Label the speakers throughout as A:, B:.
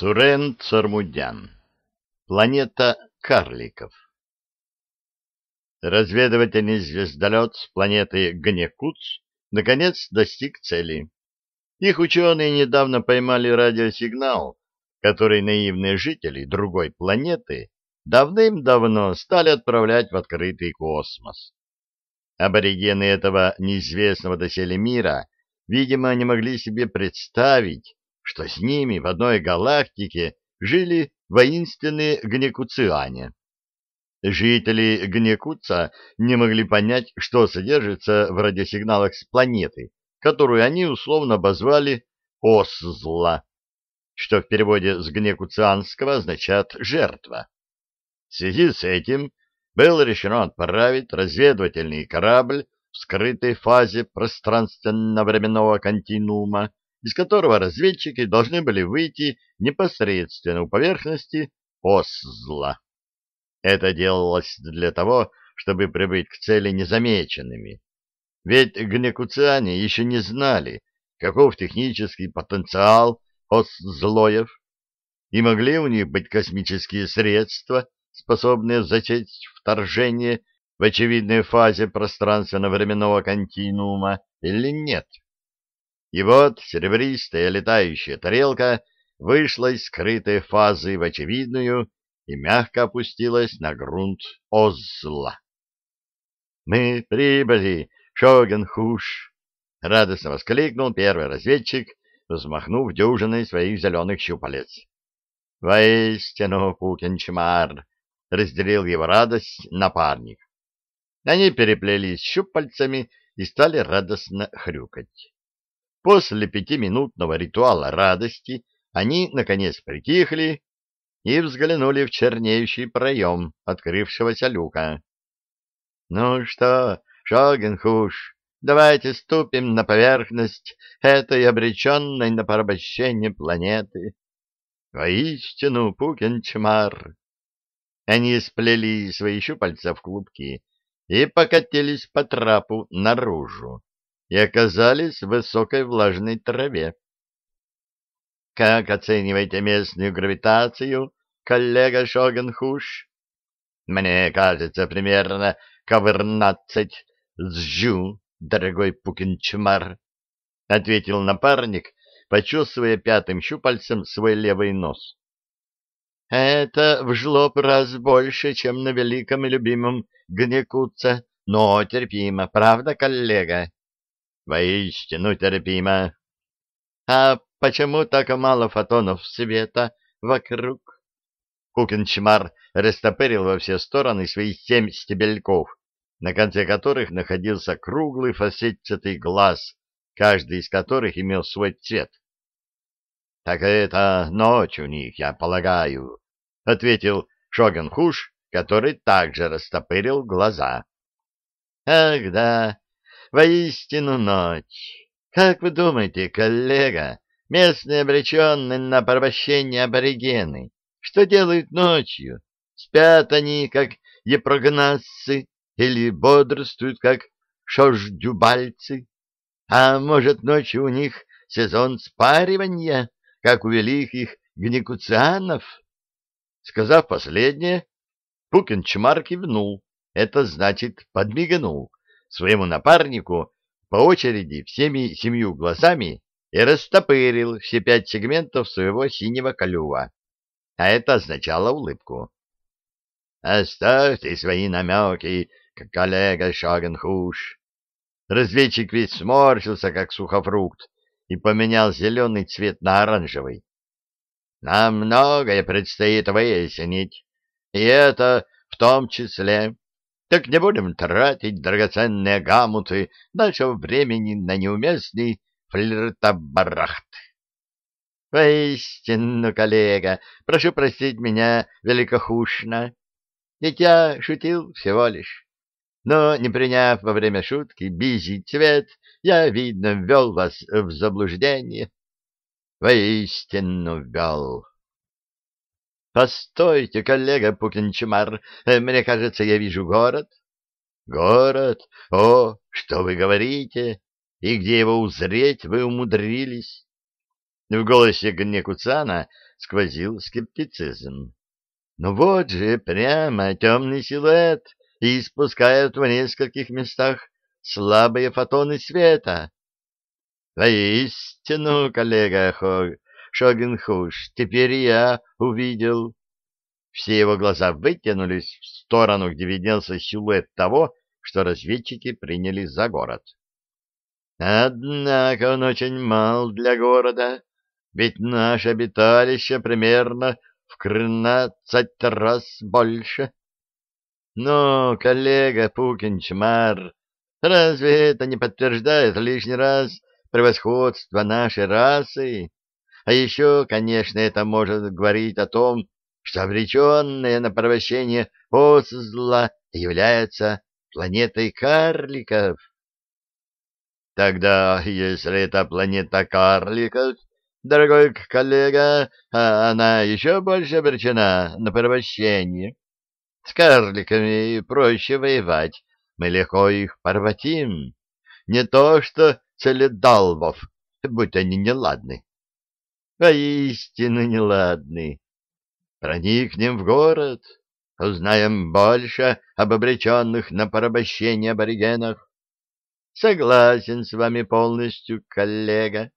A: Сурен Цармудян. Планета карликов. Разведывательный звездолет с планеты Гнекуц наконец достиг цели. Их ученые недавно поймали радиосигнал, который наивные жители другой планеты давным-давно стали отправлять в открытый космос. Аборигены этого неизвестного доселе мира, видимо, не могли себе представить, что с ними в одной галактике жили воинственные гнекуциане. Жители Гнекуца не могли понять, что содержится в радиосигналах с планеты, которую они условно обозвали «Осзла», что в переводе с гнекуцианского означает «жертва». В связи с этим было решено отправить разведывательный корабль в скрытой фазе пространственно-временного континуума из которого разведчики должны были выйти непосредственно у поверхности Осзла. Это делалось для того, чтобы прибыть к цели незамеченными. Ведь гнекуциане еще не знали, каков технический потенциал Осзлоев, и могли у них быть космические средства, способные зачать вторжение в очевидной фазе пространственно-временного континуума или нет. И вот серебристая летающая тарелка вышла из скрытой фазы в очевидную и мягко опустилась на грунт Озла. «Мы прибыли, Шогенхуш!» — радостно воскликнул первый разведчик, взмахнув дюжиной своих зеленых щупалец. «Воистину, Пукенчмар!» — разделил его радость напарник. Они переплелись щупальцами и стали радостно хрюкать. После пятиминутного ритуала радости они, наконец, притихли и взглянули в чернеющий проем открывшегося люка. — Ну что, Шогенхуш, давайте ступим на поверхность этой обреченной на порабощение планеты. Воистину, Пукенчмар! Они сплели свои щупальца в клубки и покатились по трапу наружу и оказались в высокой влажной траве. Как оцениваете местную гравитацию, коллега Шогенхуш? Мне кажется, примерно ковырнадцать сжу, дорогой Пукинчмар, — ответил напарник, почесывая пятым щупальцем свой левый нос. — Это в жлоб раз больше, чем на великом и любимом Гнекуце, но терпимо, правда, коллега? Воистину терпимо. А почему так мало фотонов света вокруг? Кукинчмар растопырил во все стороны свои семь стебельков, на конце которых находился круглый фасетчатый глаз, каждый из которых имел свой цвет. — Так это ночь у них, я полагаю, — ответил Шогенхуш, который также растопырил глаза. — Ах да, Воистину ночь. Как вы думаете, коллега, местные обреченные на порабощение аборигены, что делают ночью? Спят они, как епрогнасцы, или бодрствуют, как шождюбальцы? А может, ночью у них сезон спаривания, как у великих гнекуцианов? Сказав последнее, Пукин Чмар кивнул, это значит подмигнул своему напарнику по очереди всеми семью глазами и растопырил все пять сегментов своего синего колюва. А это означало улыбку. «Оставьте свои намеки, коллега Шагенхуш». Разведчик ведь сморщился, как сухофрукт, и поменял зеленый цвет на оранжевый. «Нам многое предстоит выяснить, и это в том числе так не будем тратить драгоценные гамуты нашего времени на неуместный флиртобарахт. Воистину, коллега, прошу простить меня великохушно. Ведь я шутил всего лишь. Но, не приняв во время шутки бизий цвет, я, видно, ввел вас в заблуждение. Воистину ввел. Постойте, коллега Пукинчмар, э, мне кажется, я вижу город. Город? О, что вы говорите? И где его узреть вы умудрились? В голосе Гнекуцана сквозил скептицизм. Ну вот же прямо темный силуэт и испускает в нескольких местах слабые фотоны света. Воистину, коллега Хог, Шогенхуш, теперь я увидел. Все его глаза вытянулись в сторону, где виднелся силуэт того, что разведчики приняли за город. Однако он очень мал для города, ведь наше обиталище примерно в крынадцать раз больше. Но, коллега Пукинчмар, разве это не подтверждает лишний раз превосходство нашей расы? А еще, конечно, это может говорить о том, что обреченная на порабощение Озла является планетой карликов. Тогда, если это планета карликов, дорогой коллега, а она еще больше обречена на порабощение. С карликами проще воевать, мы легко их порватим. Не то что целедалвов, будь они неладны. Воистину неладны. Проникнем в город, узнаем больше об обреченных на порабощение аборигенах. Согласен с вами полностью, коллега.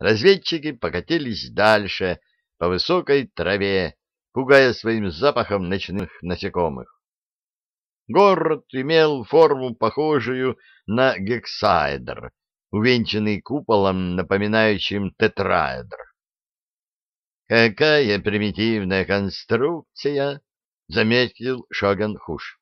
A: Разведчики покатились дальше по высокой траве, пугая своим запахом ночных насекомых. Город имел форму, похожую на гексаэдр, увенчанный куполом, напоминающим тетраэдр. «Какая примитивная конструкция!» — заметил Шоган Хуш.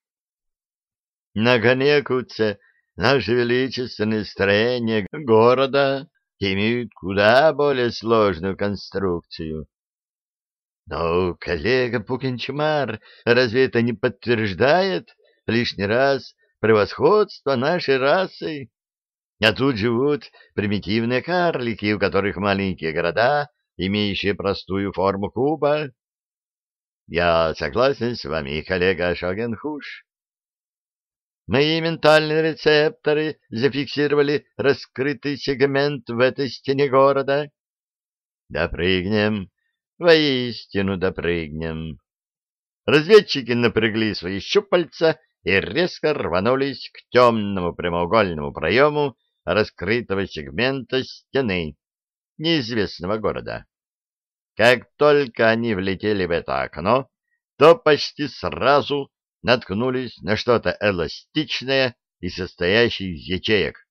A: «На Ганекуце наши величественные строения города имеют куда более сложную конструкцию. Но, коллега Пукинчмар, разве это не подтверждает лишний раз превосходство нашей расы? А тут живут примитивные карлики, у которых маленькие города, имеющие простую форму куба. Я согласен с вами, коллега Шогенхуш. Мои ментальные рецепторы зафиксировали раскрытый сегмент в этой стене города. Допрыгнем, воистину допрыгнем. Разведчики напрягли свои щупальца и резко рванулись к темному прямоугольному проему раскрытого сегмента стены неизвестного города. Как только они влетели в это окно, то почти сразу наткнулись на что-то эластичное и состоящее из ячеек.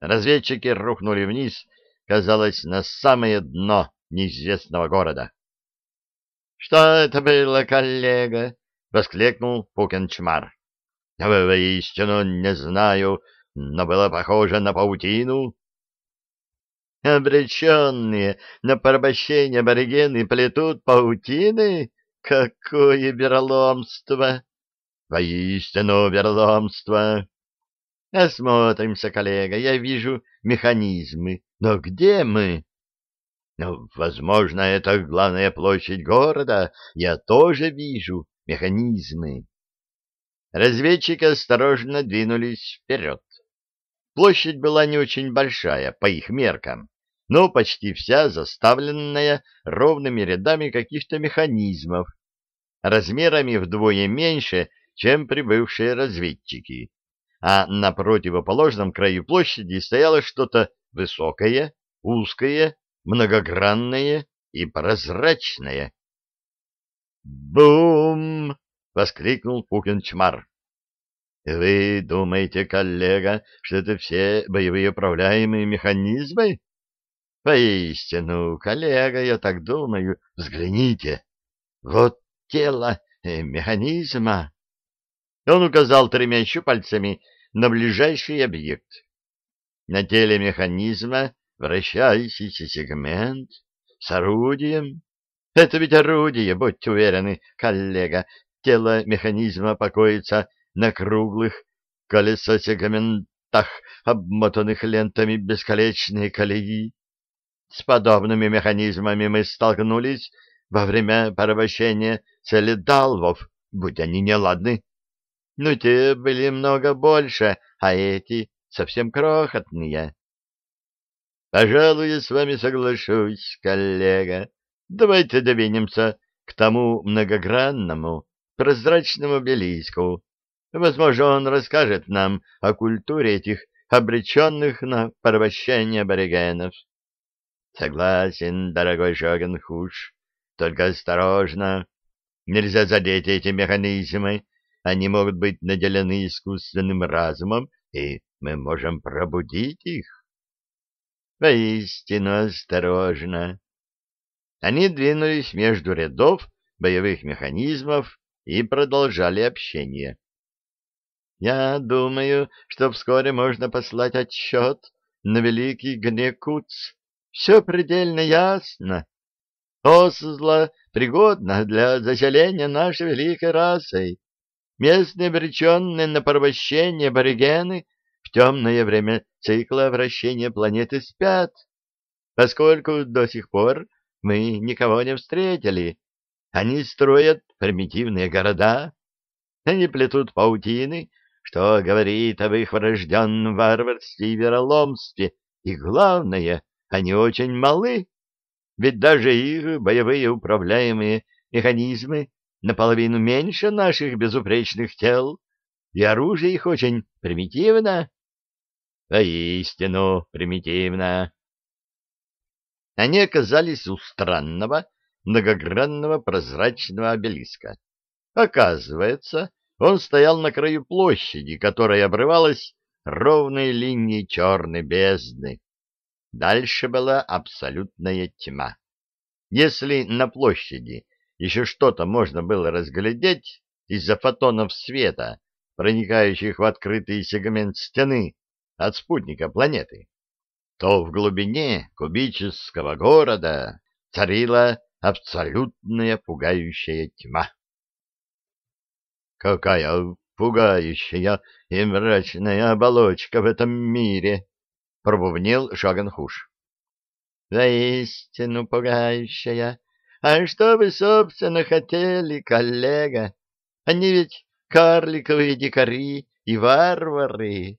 A: Разведчики рухнули вниз, казалось, на самое дно неизвестного города. — Что это было, коллега? — воскликнул Пукенчмар. — Воистину не знаю, но было похоже на паутину. Обреченные на порабощение аборигены плетут паутины? Какое вероломство! Воистину верломство. Осмотримся, коллега, я вижу механизмы. Но где мы? Ну, возможно, это главная площадь города. Я тоже вижу механизмы. Разведчики осторожно двинулись вперед. Площадь была не очень большая, по их меркам, но почти вся заставленная ровными рядами каких-то механизмов, размерами вдвое меньше, чем прибывшие разведчики, а на противоположном краю площади стояло что-то высокое, узкое, многогранное и прозрачное. «Бум!» — воскликнул Пукенчмар. «Вы думаете, коллега, что это все боевые управляемые механизмы?» «Поистину, коллега, я так думаю. Взгляните. Вот тело э, механизма». Он указал тремя щупальцами на ближайший объект. На теле механизма вращающийся сегмент с орудием. Это ведь орудие, будьте уверены, коллега. Тело механизма покоится на круглых колесосегментах, обмотанных лентами бесконечной колеи. С подобными механизмами мы столкнулись во время порабощения целедалвов, будь они неладны но те были много больше, а эти совсем крохотные. — Пожалуй, я с вами соглашусь, коллега. Давайте двинемся к тому многогранному, прозрачному обелиску. Возможно, он расскажет нам о культуре этих обреченных на порабощение аборигенов. — Согласен, дорогой Шогенхуш, только осторожно. Нельзя задеть эти механизмы, они могут быть наделены искусственным разумом, и мы можем пробудить их. Воистину осторожно. Они двинулись между рядов боевых механизмов и продолжали общение. Я думаю, что вскоре можно послать отчет на Великий Гнекуц. Все предельно ясно. Осла пригодна для заселения нашей великой расой. Местные обреченные на порабощение аборигены в темное время цикла вращения планеты спят, поскольку до сих пор мы никого не встретили. Они строят примитивные города, они плетут паутины, что говорит об их врожденном варварстве и вероломстве, и, главное, они очень малы, ведь даже их боевые управляемые механизмы наполовину меньше наших безупречных тел, и оружие их очень примитивно. Поистину примитивно. Они оказались у странного, многогранного прозрачного обелиска. Оказывается, он стоял на краю площади, которая обрывалась ровной линией черной бездны. Дальше была абсолютная тьма. Если на площади еще что-то можно было разглядеть из-за фотонов света, проникающих в открытый сегмент стены от спутника планеты, то в глубине кубического города царила абсолютная пугающая тьма. «Какая пугающая и мрачная оболочка в этом мире!» — пробубнил Шаганхуш. «Воистину пугающая!» А что вы, собственно, хотели, коллега? Они ведь карликовые дикари и варвары.